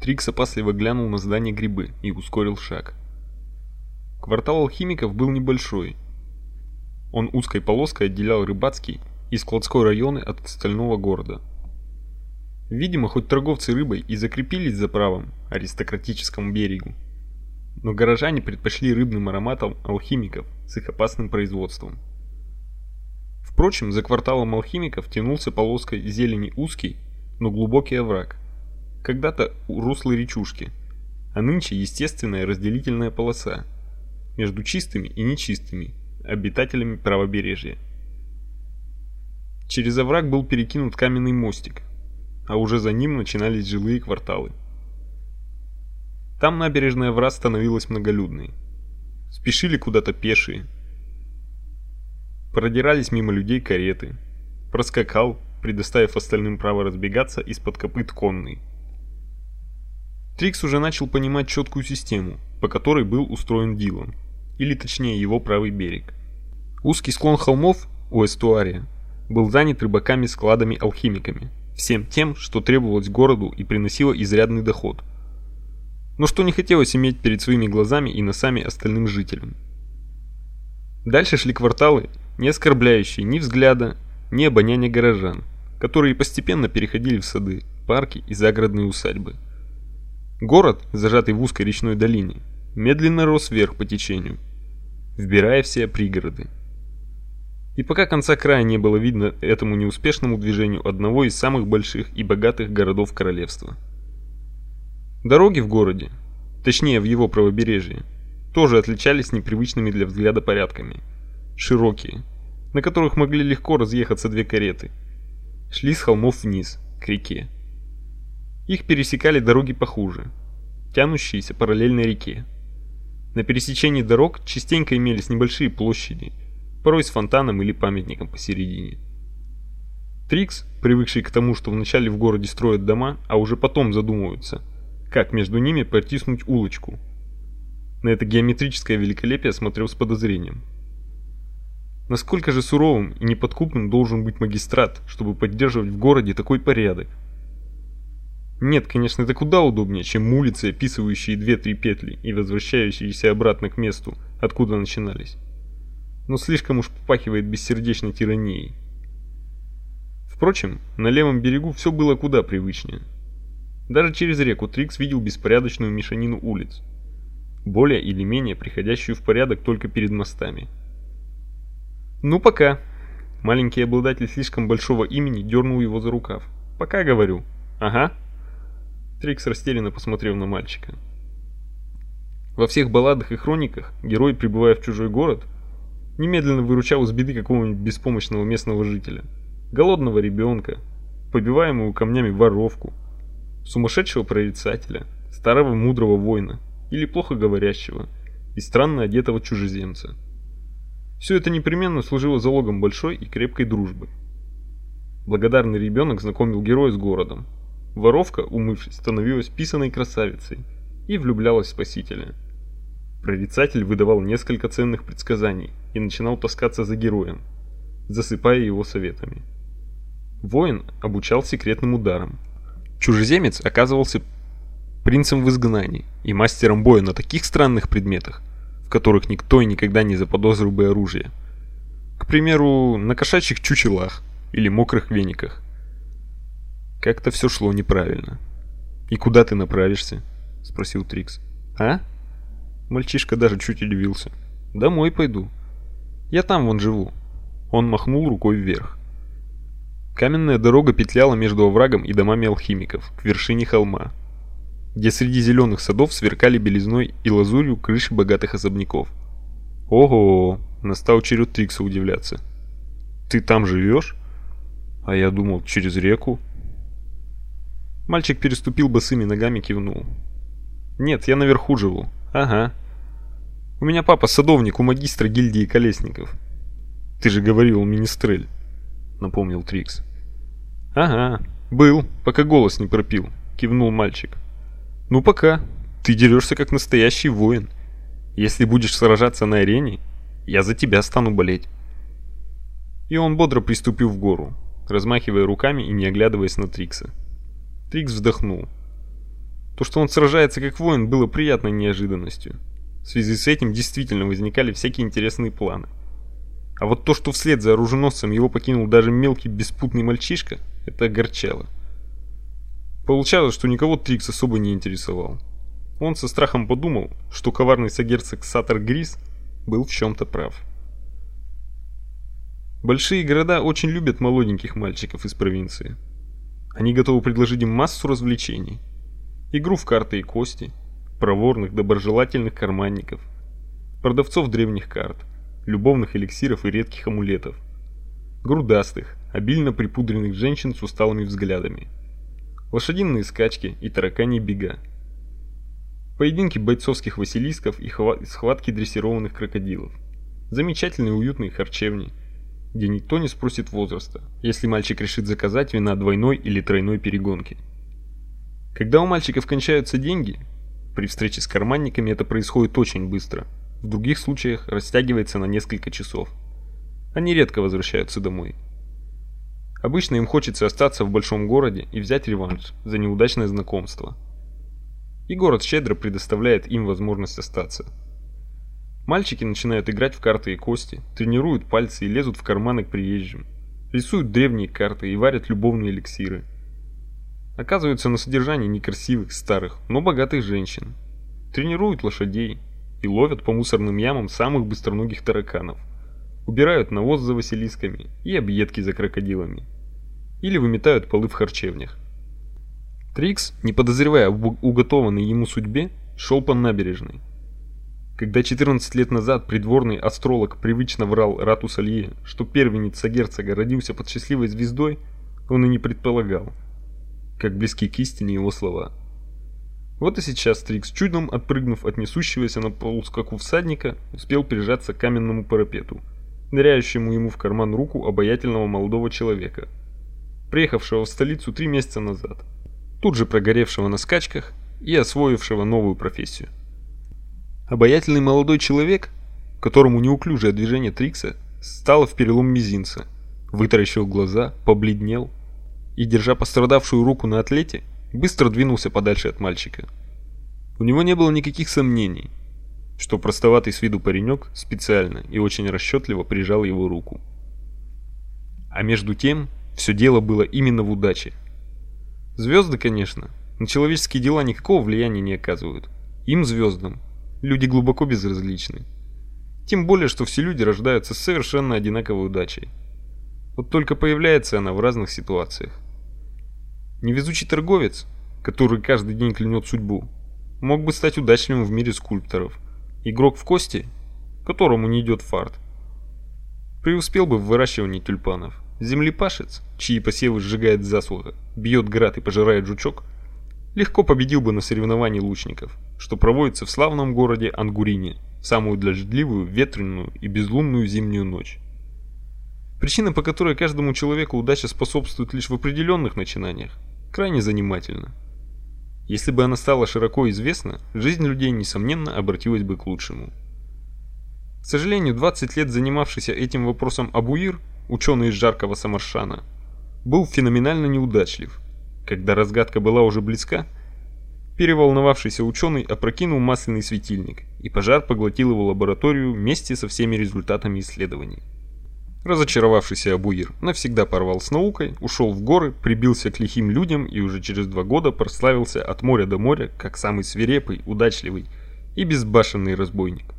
Трикс опасливо глянул на здание грибы и ускорил шаг. Квартал алхимиков был небольшой. Он узкой полоской отделял рыбацкий и складской районы от остального города. Видимо, хоть торговцы рыбой и закрепились за правом аристократическому берегу, но горожане предпочли рыбным ароматом алхимиков с их опасным производством. Впрочем, за кварталом алхимиков тянулся полоской зелени узкий, но глубокий овраг. Когда-то русло речушки, а нынче естественная разделительная полоса между чистыми и нечистыми обитателями правобережья. Через овраг был перекинут каменный мостик, а уже за ним начинались жилые кварталы. Там набережная враз становилась многолюдной. Спешили куда-то пешие. Продирались мимо людей кареты. Проскакал, предоставив остальным право разбегаться из-под копыт конный. Трикс уже начал понимать четкую систему, по которой был устроен Дилан, или точнее его правый берег. Узкий склон холмов у эстуария был занят рыбаками-складами-алхимиками, всем тем, что требовалось городу и приносило изрядный доход, но что не хотелось иметь перед своими глазами и носами остальным жителям. Дальше шли кварталы, не оскорбляющие ни взгляда, ни обоняния горожан, которые постепенно переходили в сады, парки и загородные усадьбы. Город, зажатый в узкой речной долине, медленно рос вверх по течению, вбирая все пригороды. И пока конца края не было видно этому неуспешному движению одного из самых больших и богатых городов королевства. Дороги в городе, точнее в его правобережье, тоже отличались непривычными для взгляда порядками. Широкие, на которых могли легко разъехаться две кареты, шли с холмов вниз, к реке. Их пересекали дороги похуже, тянущиеся параллельно реке. На пересечении дорог частенько имелись небольшие площади, порой с фонтаном или памятником посередине. Трикс, привыкший к тому, что вначале в городе строят дома, а уже потом задумываются, как между ними протиснуть улочку. На это геометрическое великолепие смотрел с подозрением. Насколько же суровым и неподкупным должен быть магистрат, чтобы поддерживать в городе такой порядок? Нет, конечно, это куда удобнее, чем улицы, описывающие две-три петли и возвращающиеся обратно к месту, откуда начинались. Но слишком уж попахивает бессердечной тиранией. Впрочем, на левом берегу все было куда привычнее. Даже через реку Трикс видел беспорядочную мешанину улиц, более или менее приходящую в порядок только перед мостами. «Ну, пока». Маленький обладатель слишком большого имени дернул его за рукав. «Пока, говорю». «Ага». Трикс растерянно посмотрел на мальчика. Во всех балладах и хрониках герой, прибывая в чужой город, немедленно выручал из беды какого-нибудь беспомощного местного жителя, голодного ребенка, побиваемую камнями воровку, сумасшедшего прорицателя, старого мудрого воина или плохо говорящего и странно одетого чужеземца. Все это непременно служило залогом большой и крепкой дружбы. Благодарный ребенок знакомил героя с городом, Воровка, умывшись, становилась писаной красавицей и влюблялась в спасителя. Прорицатель выдавал несколько ценных предсказаний и начинал таскаться за героем, засыпая его советами. Воин обучал секретным ударам. Чужеземец оказывался принцем в изгнании и мастером боя на таких странных предметах, в которых никто и никогда не заподозрил бы оружие. К примеру, на кошачьих чучелах или мокрых вениках. Как-то все шло неправильно. «И куда ты направишься?» — спросил Трикс. «А?» Мальчишка даже чуть удивился. «Домой пойду. Я там вон живу». Он махнул рукой вверх. Каменная дорога петляла между оврагом и домами алхимиков к вершине холма, где среди зеленых садов сверкали белизной и лазурью крыши богатых особняков. «Ого!» — настал черед Трикса удивляться. «Ты там живешь?» «А я думал, через реку». Мальчик переступил босыми ногами, кивнул. «Нет, я наверху живу. Ага. У меня папа садовник у магистра гильдии колесников. Ты же говорил, министрель», — напомнил Трикс. «Ага, был, пока голос не пропил», — кивнул мальчик. «Ну пока. Ты дерешься как настоящий воин. Если будешь сражаться на арене, я за тебя стану болеть». И он бодро приступил в гору, размахивая руками и не оглядываясь на Трикса. Трикс вздохнул. То, что он сражается как воин, было приятной неожиданностью. В связи с этим действительно возникали всякие интересные планы. А вот то, что вслед за оруженосцем его покинул даже мелкий беспутный мальчишка, это огорчало. Получалось, что никого Трикс особо не интересовал. Он со страхом подумал, что коварный сагерцог Сатор Грис был в чем-то прав. Большие города очень любят молоденьких мальчиков из провинции. Они готовы предложить им массу развлечений. Игру в карты и кости, проворных, доброжелательных карманников, продавцов древних карт, любовных эликсиров и редких амулетов, грудастых, обильно припудренных женщин с усталыми взглядами, лошадиные скачки и тараканьи бега, поединки бойцовских василисков и схватки дрессированных крокодилов, замечательные уютные харчевни, где никто не спросит возраста, если мальчик решит заказать вина двойной или тройной перегонки. Когда у мальчиков кончаются деньги, при встрече с карманниками это происходит очень быстро. В других случаях растягивается на несколько часов. Они редко возвращаются домой. Обычно им хочется остаться в большом городе и взять реванш за неудачное знакомство. И город щедро предоставляет им возможность остаться. Мальчики начинают играть в карты и кости, тренируют пальцы и лезут в карманы к приезжим. Рисуют древние карты и варят любовные эликсиры. Оказываются на содержании некрасивых, старых, но богатых женщин. Тренируют лошадей и ловят по мусорным ямам самых быстроногих тараканов. Убирают навоз за василисками и объедки за крокодилами. Или выметают полы в харчевнях. Трикс, не подозревая об уготованной ему судьбе, шел по набережной. Когда 14 лет назад придворный астролог привычно врал Рату Салье, что первенец герцога родился под счастливой звездой, он и не предполагал, как близки к истине его слова. Вот и сейчас Трикс, чудом отпрыгнув от несущегося на полускаку всадника, успел прижаться к каменному парапету, ныряющему ему в карман руку обаятельного молодого человека, приехавшего в столицу три месяца назад, тут же прогоревшего на скачках и освоившего новую профессию. Обаятельный молодой человек, которому неуклюжее движение Трикса стало в перелом мизинца, вытаращил глаза, побледнел и, держа пострадавшую руку на атлете, быстро двинулся подальше от мальчика. У него не было никаких сомнений, что простоватый с виду паренек специально и очень расчетливо прижал его руку. А между тем, все дело было именно в удаче. Звезды, конечно, на человеческие дела никакого влияния не оказывают. Им, звездам, люди глубоко безразличны. Тем более, что все люди рождаются с совершенно одинаковой удачей. Вот только появляется она в разных ситуациях. Невезучий торговец, который каждый день клянет судьбу, мог бы стать удачливым в мире скульпторов. Игрок в кости, которому не идет фарт, преуспел бы в выращивании тюльпанов. Землепашец, чьи посевы сжигает засуха, бьет град и пожирает жучок, легко победил бы на соревновании лучников, что проводится в славном городе Ангурине в самую дождливую, ветреную и безлунную зимнюю ночь. Причина, по которой каждому человеку удача способствует лишь в определенных начинаниях, крайне занимательна. Если бы она стала широко известна, жизнь людей несомненно обратилась бы к лучшему. К сожалению, 20 лет занимавшийся этим вопросом Абуир, ученый из жаркого Самаршана, был феноменально неудачлив – когда разгадка была уже близка, переволновавшийся ученый опрокинул масляный светильник, и пожар поглотил его лабораторию вместе со всеми результатами исследований. Разочаровавшийся Абуир навсегда порвал с наукой, ушел в горы, прибился к лихим людям и уже через два года прославился от моря до моря как самый свирепый, удачливый и безбашенный разбойник.